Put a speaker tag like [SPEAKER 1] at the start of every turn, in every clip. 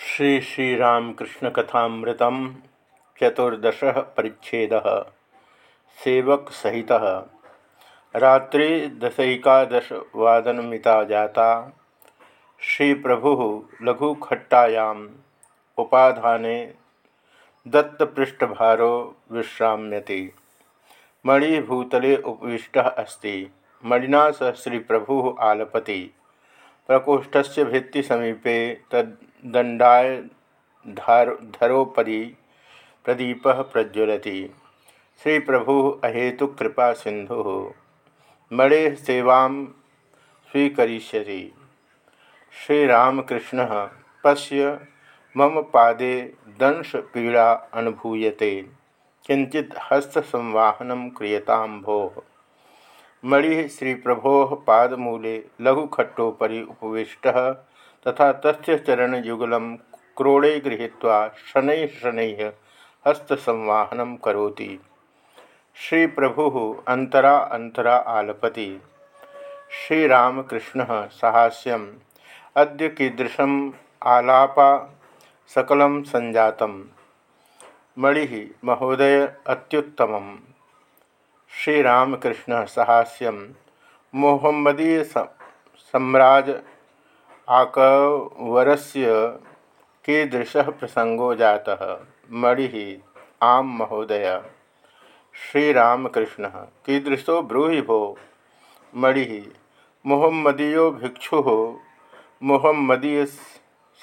[SPEAKER 1] श्री श्रीरामकृष्णकथामृत चतुर्दश परिच्छेद। सेवक सहित रात्रि दशैकादशवादनमिता जाता। श्री प्रभु लघुखट्टायाम् उपाधाने दत्तपृष्ठभारो विश्राम्यति। मणिभूतले उपविष्टः अस्ति। मणिना सह श्री प्रभु आलपति। प्रकोष्ठ प्रकोष्ठस्य भित्तिसमीपे तद्दण्डाय धरोपरि प्रदीप प्रज्वलति। श्री प्रभु अहेतुक कृपा सिंधु मणे सेवा स्वीकरिष्यति श्रीरामकृष्ण पश्य मम पादे दंश पीड़ा अनुभूयते किंचित हस्तसंवाहन क्रियतां भोः। मणि श्री प्रभो पादमूले लघुखट्टोपरी उपविष्ट तथा तस्य चरणयुगल क्रोड़े गृहीत्वा शनै शनै हस्तसंवाहन करोति। श्री प्रभु अंतरा अंतरा आलपति। श्रीरामकृष्ण साहास्यम। अद्य कीदृशम आलापा सकल संजात मणि महोदय अत्युत्तमम्। श्रीरामकृष्ण सहास्यम। मोहम्मदीय सम्राज आकवरस्य कीदृश प्रसंगो जाता? मणि, आम महोदय। श्रीरामकृष्ण, कीदृशो ब्रूहि भो मणि, मोहम्मदीयो भिक्षु। मोहम्मदीय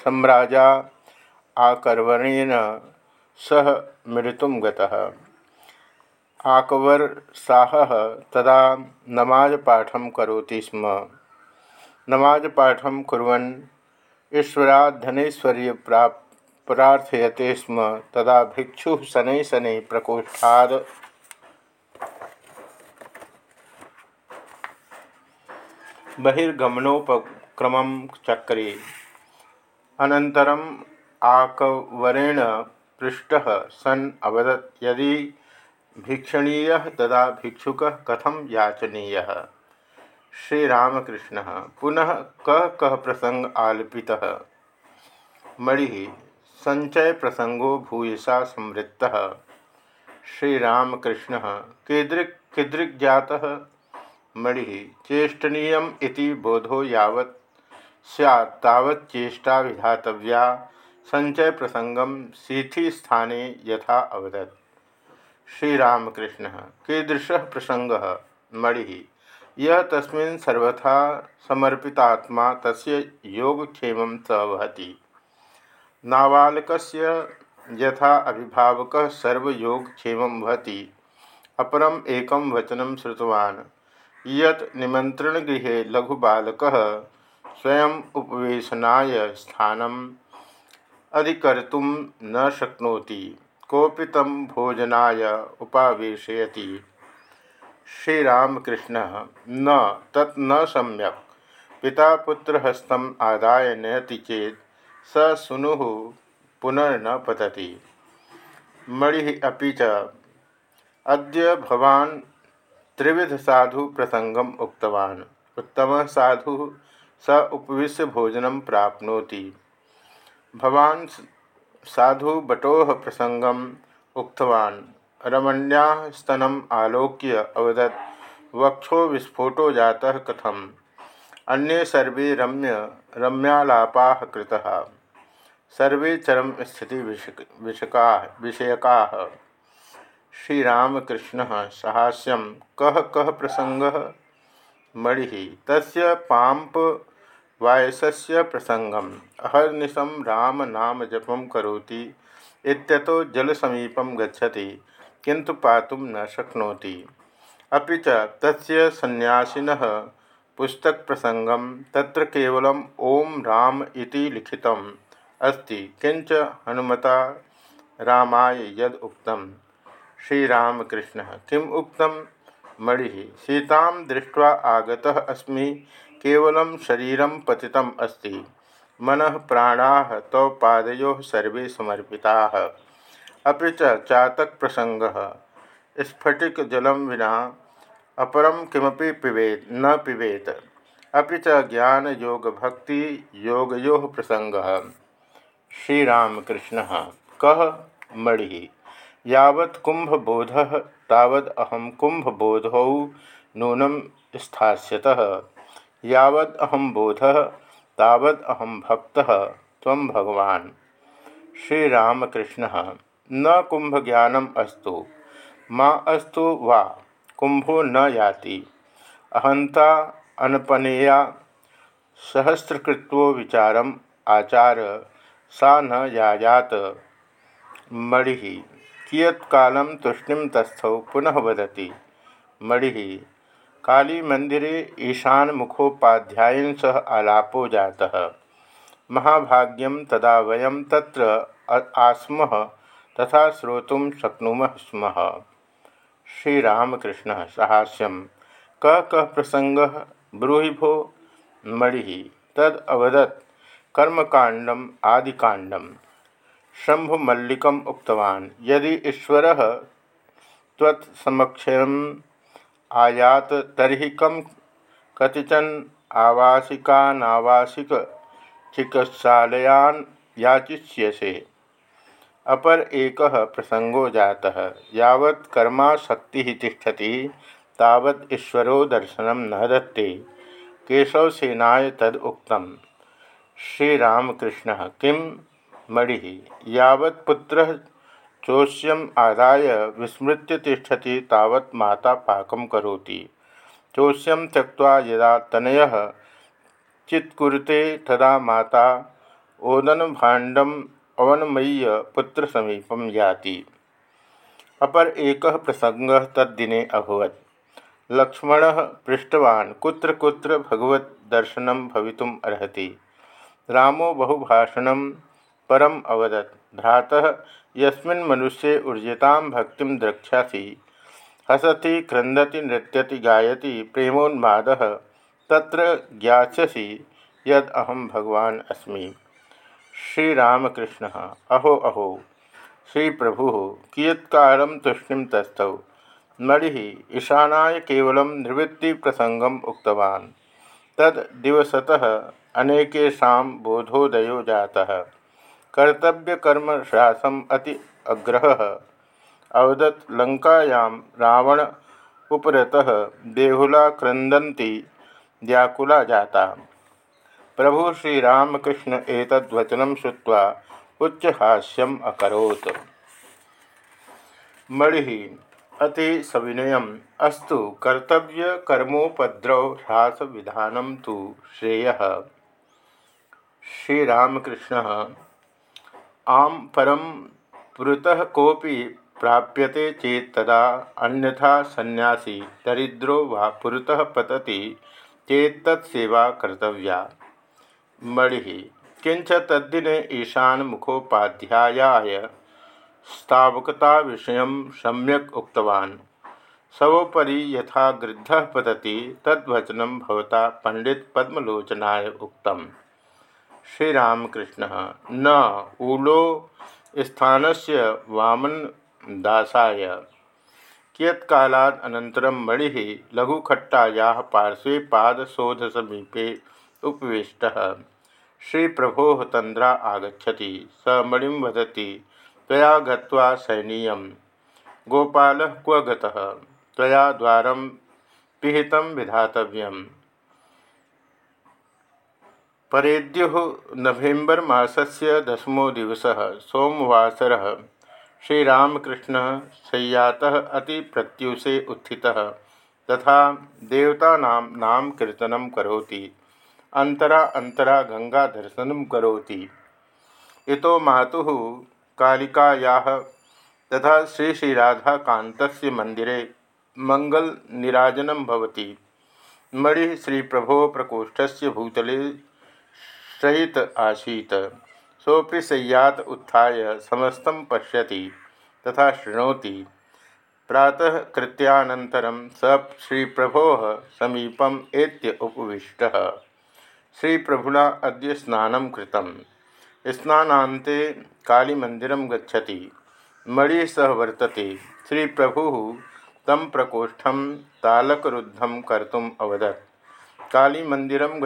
[SPEAKER 1] सम्राजा आकर्वणेन सह मृतुम गतः। आकबर शाह तदा नमाज़ पाठ करोति स्म। नमाज़ पाठ कुर्वन् ईश्वराधनेश्वर्य प्रार्थयते स्म। तदा भिक्षु शनै शनै प्रकोष्ठाद बहिर्गमनोपक्रम चक्रे। अनन्तरम् आकवरेण पृष्टः सन् अवदत्। यदि भीक्षणीय तदा भिक्षुक कथम याचनीय? श्रीरामकृष्ण पुनः कह कह प्रसंग आलपित। मणि, संचय प्रसंगो भूयसा संवृत्त। श्रीरामकृष्ण, कीदृक् कीदृक् जातः? मणि चेष्टनीय बोधो यावत्। तावत् चेष्टा विधातव्या। संचय प्रसंगम सीथी स्थाने यथा अवदत्। श्रीरामकृष्ण, कीदृश प्रसंग? मणि यह तस्मिन् सर्वथा समर्पितात्मा, तस्य योगक्षेम च वहति। नाबालकस्य यथा अभिभावक सर्वयोगक्षेम वहति। अपरम एक वचन श्रुतवान्। यत् निमन्त्रणगृहे लघुबालकः स्वयं उपवेशनाय स्थानम् अधिकर्तुं न शक्नोति। कोपि भोजनाय उपावेशयति। श्रीरामकृष्ण, न, तत् न सम्यक। पिता पुत्रहस्तम आदाय नयति चेत स सुनु पुनर्न पतति। मणि अभी च, अद्य भवान् त्रिविध साधु प्रसंगम उक्तवान्। उत्तम साधु स उपविश्य भोजनं प्राप्नोति। भवान् साधु बटोह प्रसंगम उक्तवान्। रमण्या स्तनम आलोक्य अवदत्। वक्षो विस्फोटो जाता कथम। अन्ये सर्वे रम्य, रम्यालापा कृतः। सर्वे चरम स्थिति विषका विषयका। श्रीरामकृष्ण सहास्यम। कह कह प्रसंग मणि। तस्य पांप वायसस्य प्रसंगम अहर्निशम राम नाम जपम करोति। इत्यतो जलसमीपं गच्छति। किंतु पातुं न शक्नोति। अपि च तस्य सन्यासिनः पुस्तकप्रसङ्गं तत्र केवलम् ओम राम इति लिखितम् अस्ति किंच हनुमता रामाय यद श्रीरामकृष्ण, किम उक्तम? मणि, सीता दृष्ट्वा आगतः अस्मि, केवल शरीर पति अस्त। मन प्राणा तौ पादयो सर्वे समर्पिता। अभी चातक प्रसंग स्फटिक जलम विना अपरम किमपि पिबेत न पिबेत। अभी च ज्ञान योग भक्ति योगयो प्रसंग श्रीरामकृष्ण। कह मणि। यावत् कुंभबोध तावद अहम कुंभबोधौ नूनम स्थास्यतः। यावद अहम बोध, तावद अहम भक्त। भगवान। श्रीरामकृष्ण। न कुंभ ज्ञानम अस्तु। माँ अस्तु वा कुंभो न याति। अहंता अनपनेया सहस्रकृत्वो विचारम आचार सा न याजात मणि कियत्ल तूष्णीम तस्थौ पुनः वदति। मणि काली मंदिरे ईशान मुखोपाध्यायन सह आलापो जाता। महाभाग्यम तदा वयम तत्र आस्म तथा श्रोतुम शक्नुम स्म। श्रीरामकृष्ण सहास्यम क कह प्रसंग ब्रूहि भो मणि, तद अवदत् कर्मकांडम आदिकांडम शंभुमल्लिकम उक्तवान्, यदि ईश्वर तत्समक्षम आयात तरी कम कतिचन आवासिकानावासिक चिकित्सालयान याचिष्यसे? अपर एक प्रसंगो जाता, यावत् कर्माशक्ति तिष्ठति, तावत् ईश्वरो दर्शन न दत्ते। केशवसेनाय तद उक्तम। श्रीरामकृष्ण, किं मणि? यवत्पुत्र चोष्यम आदाय विस्मृत्य तिष्ठति, तावत् माता पाकं करोति। चोष्यम त्यक्त्वा यदा तनय चित्कुरुते, तदा माता ओदनभाण्डम् अवनमय्य पुत्रसमीपं याति। अपर एक प्रसंग तद्दिने अभवत्। लक्ष्मण पृष्टवान्, कुत्र कुत्र भगवत दर्शनं भवितुम् अर्हति। रामो बहुभाषण परम अवदत्। भ्रातः, यस्मिन् मनुष्ये ऊर्जिता भक्ति द्रक्ष्यासि। हसति क्रंदति नृत्यति, गायति, प्रेमोन्माद तत्र यद अहम भगवान श्रीरामकृष्ण। अहो अहो। श्री प्रभु कियत्कालं तूष्णीम तस्थौ। मणि ईशानाय केवल निवृत्ति प्रसंगम उक्तवान्। तद दिवसतः अनेकेशा बोधोदयो जाता। कर्तव्यकर्म ह्रासम अति अग्रह। अवदत लंकायां रावण उपरतः देहुला क्रंदती व्याकुला जाता प्रभु श्रीरामकृष्ण एतद्वचनं श्रुत्वा उच्चहास्यम् अकरोत्। मणि अति सविनयम्, अस्तु कर्तव्य कर्मोपद्रव ह्रास विधानम तो श्रेय। श्रीरामकृष्ण, आम परम पुरतः कोपि प्राप्यते चेत तदा अन्यथा सन्यासी दरिद्रो वा पुरतः पतति चेत तत्सेवा कर्तव्या। मणि किंच तद्दिने ईशान मुखोपाध्यायाय स्थावकता विषय सम्यक उक्तवान्। सवोपरी यथा गृद्ध पतति, तद्वचनं भवता पंडित पद्मलोचनाय उक्तम्। श्रीरामकृष्ण, न, ऊलो स्थान से वामन दासाय कियत्कालात् अनन्तरं मणिः लघुखट्टायाः पार्श्वे पादशोधसमीपे उपविष्टः। श्रीप्रभोः तन्द्रा आगछति स मणिं वदति, त्वया गत्वा सैनीयं गोपालः क्व त्वया द्वारं पिहितं विधातव्यम्। परेद्युः नवेम्बर मासस्य दशमो दिवस, सोमवासर। श्रीरामकृष्ण शय्यातः अति प्रत्युषे उत्थितः, तथा देवतानां नाम कीर्तनं करोति। अंतरा अंतरा गंगा दर्शन करोति। इतो मातुः कालिकायाः तथा श्री श्री राधा कांतस्य मंदिरे मंगल निराजनं भवति। मणि श्री प्रभो प्रकोष्ठस्य भूतले सहित आसीत। सोपि सय्यात उत्थाय समस्त पश्यति तथा शृणोति। प्रातः कृत्यानन्तरं स प्रभो समीपम एत्य उपविष्टः। श्रीप्रभुना अद्य स्नानं कृतं। स्नानान्ते कालीमन्दिरं गच्छति। मणि सह वर्तते। श्रीप्रभुः तं प्रकोष्ठं तालकरुद्धं कर्तुम् अवदत्। कालीमन्दिरं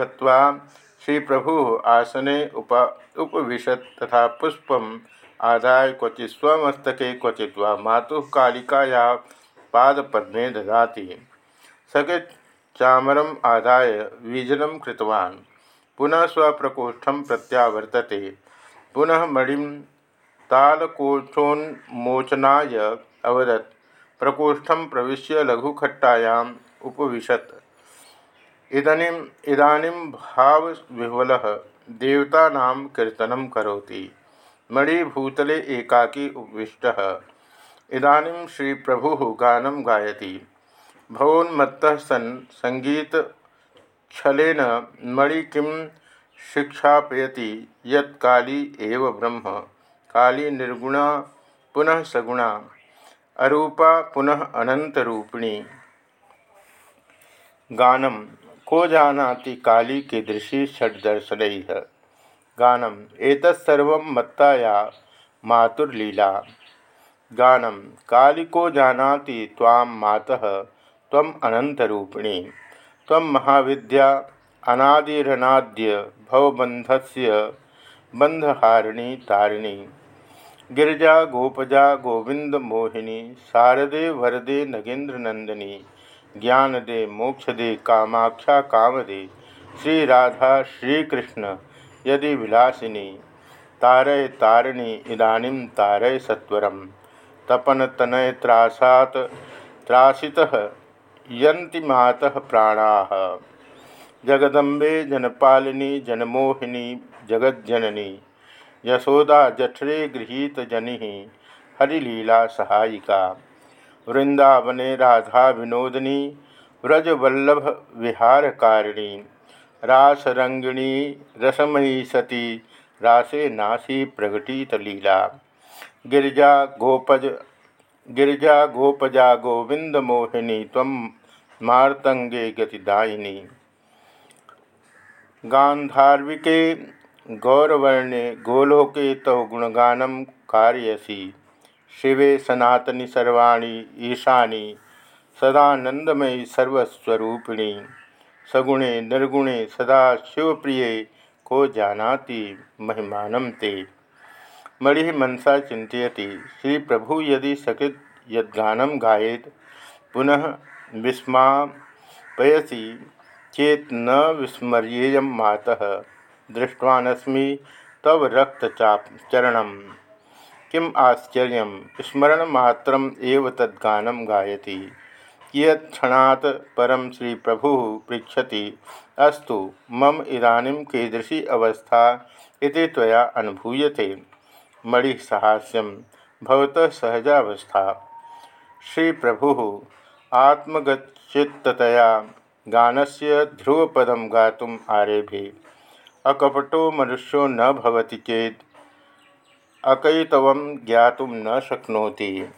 [SPEAKER 1] श्री प्रभु आसने उप उपविशत तथा पुष्पम आदाय क्वचि स्वमस्तके क्वचि मातुः कालिकाया पादपद्मे ददाति। सकित चामरम आदाय वीजनं कृतवान्। पुनः स्वप्रकोष्ठं प्रत्यावर्तते। पुनः मणिं तालकोठोन्मोचनाय अवदत्। प्रकोष्ठं प्रविश्य लघुखट्टायाम् उपविशत्। इदानीम, इदानीं भावविह्वलः देवतानां कीर्तनं करोति। मणिभूतले एकाकी उपविष्टः। इदानीं श्रीप्रभुः गानं गायति। भवोन्मत्तः सन् सङ्गीतच्छलेन मणि किं शिक्षापयति? यत् काली एव ब्रह्म। काली निर्गुणा पुनः सगुणा। अरूपा पुनः अनंतरूपिणी गानम, को जानाति काली की दृषि षड्दर्शन? गानम एतत्सर्व मत्ताया मातुर्लीला। गानम, काली को जानाति ताम मातः तम अनंतरूपिणी तम महाविद्या अनादिरनाद्य भवबंधस्य बंधहारिणी तारिणी। गिरिजा, गोपजा, गोविंद, मोहिनी, शारदे, वरदे, नगेंद्र नंदिनी ज्ञान दे मोक्ष दे कामाख्या, कामदे, श्री राधा, श्री कृष्ण, यदि विलासिनी, तारय तारिणी, इदानीं तारय सत्वरम, तपन तनय त्रासात, त्रासितः मातः प्राणाः। जगदम्बे जनपालिनी, जनमोहिनी, जगज्जननी, यशोदा जठरे गृहीत जनि, हरिलीला सहायिका। वृंदावने राधा विनोदनी व्रजवल्लभ विहारकारिणी रासरंगिणी रसमयी सती रासे नासी प्रकटित लीला गिरिजा, गोपज गिरिजा गोपजा गोविंद मोहिनी तम मार्तंगे गतिदायिनी। गांधार्विके गौरवर्णे गोलोके तव गुणगानम कार्यसी। शिवे सनातनी सर्वाणी ईशानी सदानंदमयी सर्वस्वरूपिणी। सगुणे निर्गुणे सदा शिवप्रिय को जानाति महिमानम ते। मणि मनसा चिंतती श्री प्रभु यदि सकृत यद्गानम गाएत पुनः विस्मापयसी चेत न विस्मर्येय मातः। दृष्टवानस्मी तव रक्तचाप चरण। किम आश्चर्य, स्मरणमात्रम एव तद्गानम गायति। कियत्क्षणात् परम श्री प्रभु पृछति अस्तु, मम इदानीं कीदृशी अवस्था इति त्वया अनुभूयते। मणि सहास्यम भवतः सहजावस्था। श्री प्रभु आत्मगचित्ततया गानस्य ध्रुवपदम गातुम आरेभे। अकपटो मनुष्यो न भवति चेत, अकैतव ज्ञात न शक्नोति।